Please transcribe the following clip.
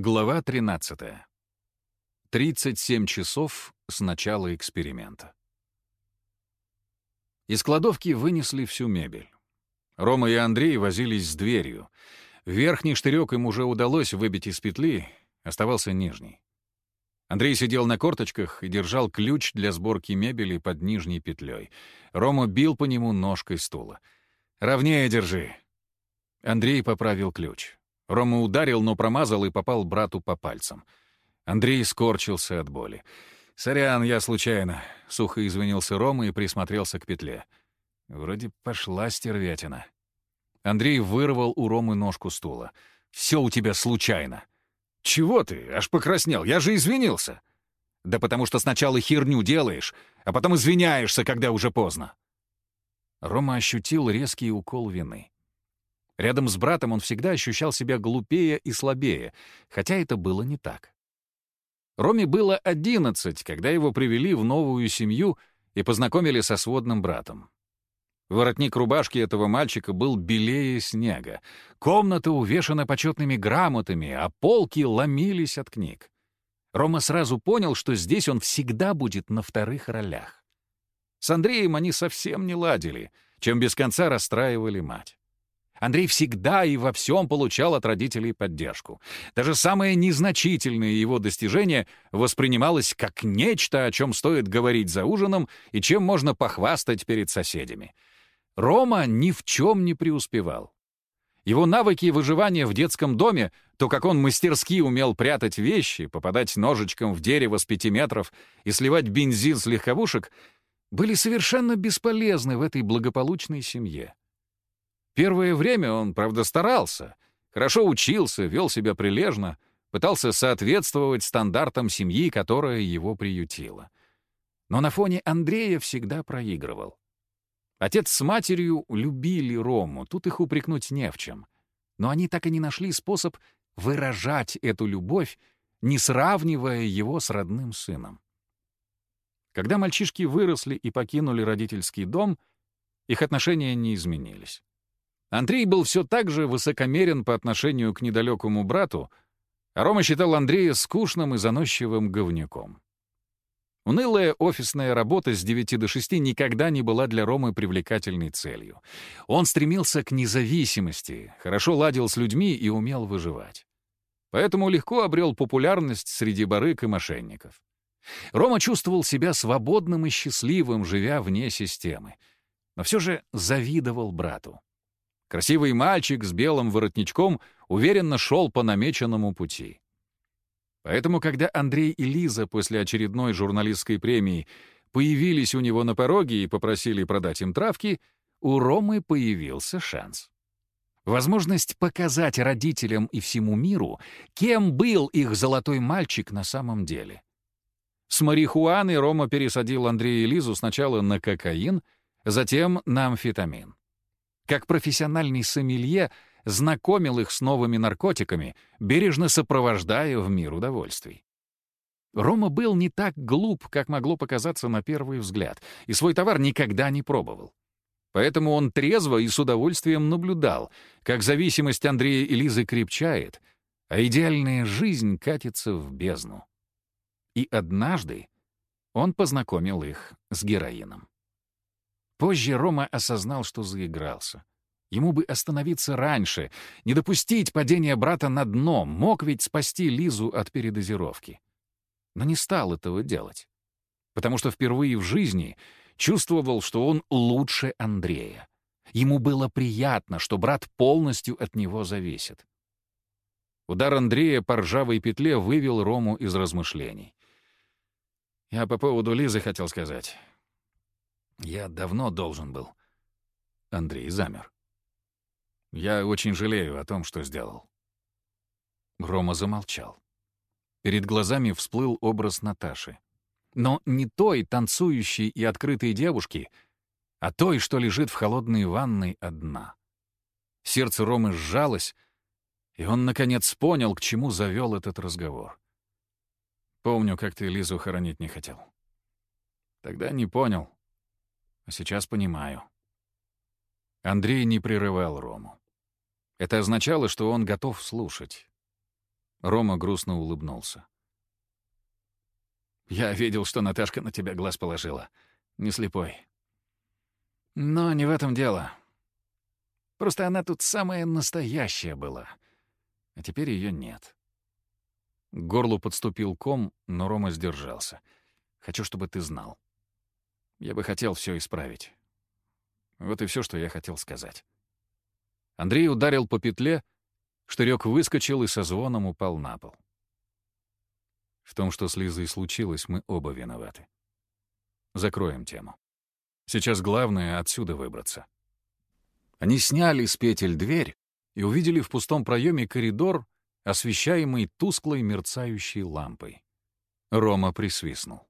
Глава 13. 37 часов с начала эксперимента. Из кладовки вынесли всю мебель. Рома и Андрей возились с дверью. Верхний штырек им уже удалось выбить из петли, оставался нижний. Андрей сидел на корточках и держал ключ для сборки мебели под нижней петлей. Рома бил по нему ножкой стула. «Ровнее держи». Андрей поправил ключ. Рома ударил, но промазал и попал брату по пальцам. Андрей скорчился от боли. «Сорян, я случайно», — сухо извинился Рома и присмотрелся к петле. Вроде пошла стервятина. Андрей вырвал у Ромы ножку стула. «Все у тебя случайно». «Чего ты? Аж покраснел. Я же извинился». «Да потому что сначала херню делаешь, а потом извиняешься, когда уже поздно». Рома ощутил резкий укол вины. Рядом с братом он всегда ощущал себя глупее и слабее, хотя это было не так. Роме было одиннадцать, когда его привели в новую семью и познакомили со сводным братом. Воротник рубашки этого мальчика был белее снега. Комната увешана почетными грамотами, а полки ломились от книг. Рома сразу понял, что здесь он всегда будет на вторых ролях. С Андреем они совсем не ладили, чем без конца расстраивали мать. Андрей всегда и во всем получал от родителей поддержку. Даже самое незначительное его достижение воспринималось как нечто, о чем стоит говорить за ужином и чем можно похвастать перед соседями. Рома ни в чем не преуспевал. Его навыки выживания в детском доме, то, как он мастерски умел прятать вещи, попадать ножичком в дерево с пяти метров и сливать бензин с легковушек, были совершенно бесполезны в этой благополучной семье. Первое время он, правда, старался. Хорошо учился, вел себя прилежно, пытался соответствовать стандартам семьи, которая его приютила. Но на фоне Андрея всегда проигрывал. Отец с матерью любили Рому, тут их упрекнуть не в чем. Но они так и не нашли способ выражать эту любовь, не сравнивая его с родным сыном. Когда мальчишки выросли и покинули родительский дом, их отношения не изменились. Андрей был все так же высокомерен по отношению к недалекому брату, а Рома считал Андрея скучным и заносчивым говняком. Унылая офисная работа с 9 до 6 никогда не была для Ромы привлекательной целью. Он стремился к независимости, хорошо ладил с людьми и умел выживать. Поэтому легко обрел популярность среди барыг и мошенников. Рома чувствовал себя свободным и счастливым, живя вне системы, но все же завидовал брату. Красивый мальчик с белым воротничком уверенно шел по намеченному пути. Поэтому, когда Андрей и Лиза после очередной журналистской премии появились у него на пороге и попросили продать им травки, у Ромы появился шанс. Возможность показать родителям и всему миру, кем был их золотой мальчик на самом деле. С марихуаны Рома пересадил Андрея и Лизу сначала на кокаин, затем на амфетамин как профессиональный сомелье знакомил их с новыми наркотиками, бережно сопровождая в мир удовольствий. Рома был не так глуп, как могло показаться на первый взгляд, и свой товар никогда не пробовал. Поэтому он трезво и с удовольствием наблюдал, как зависимость Андрея и Лизы крепчает, а идеальная жизнь катится в бездну. И однажды он познакомил их с героином. Позже Рома осознал, что заигрался. Ему бы остановиться раньше, не допустить падения брата на дно, мог ведь спасти Лизу от передозировки. Но не стал этого делать, потому что впервые в жизни чувствовал, что он лучше Андрея. Ему было приятно, что брат полностью от него зависит. Удар Андрея по ржавой петле вывел Рому из размышлений. «Я по поводу Лизы хотел сказать. Я давно должен был. Андрей замер. Я очень жалею о том, что сделал. Рома замолчал. Перед глазами всплыл образ Наташи. Но не той танцующей и открытой девушки, а той, что лежит в холодной ванной одна. Сердце Ромы сжалось, и он, наконец, понял, к чему завел этот разговор. Помню, как ты Лизу хоронить не хотел. Тогда не понял, а сейчас понимаю. Андрей не прерывал Рому. Это означало, что он готов слушать. Рома грустно улыбнулся. «Я видел, что Наташка на тебя глаз положила. Не слепой. Но не в этом дело. Просто она тут самая настоящая была. А теперь ее нет». К горлу подступил ком, но Рома сдержался. «Хочу, чтобы ты знал. Я бы хотел все исправить. Вот и все, что я хотел сказать». Андрей ударил по петле, штырек выскочил и со звоном упал на пол. В том, что с Лизой случилось, мы оба виноваты. Закроем тему. Сейчас главное — отсюда выбраться. Они сняли с петель дверь и увидели в пустом проеме коридор, освещаемый тусклой мерцающей лампой. Рома присвистнул.